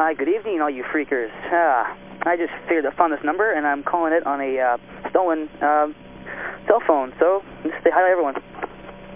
Hi, good evening, all you phreakers. Ah, I just figured I found this number, and I'm calling it on a uh, stolen uh, cell phone. So, just say hi to everyone.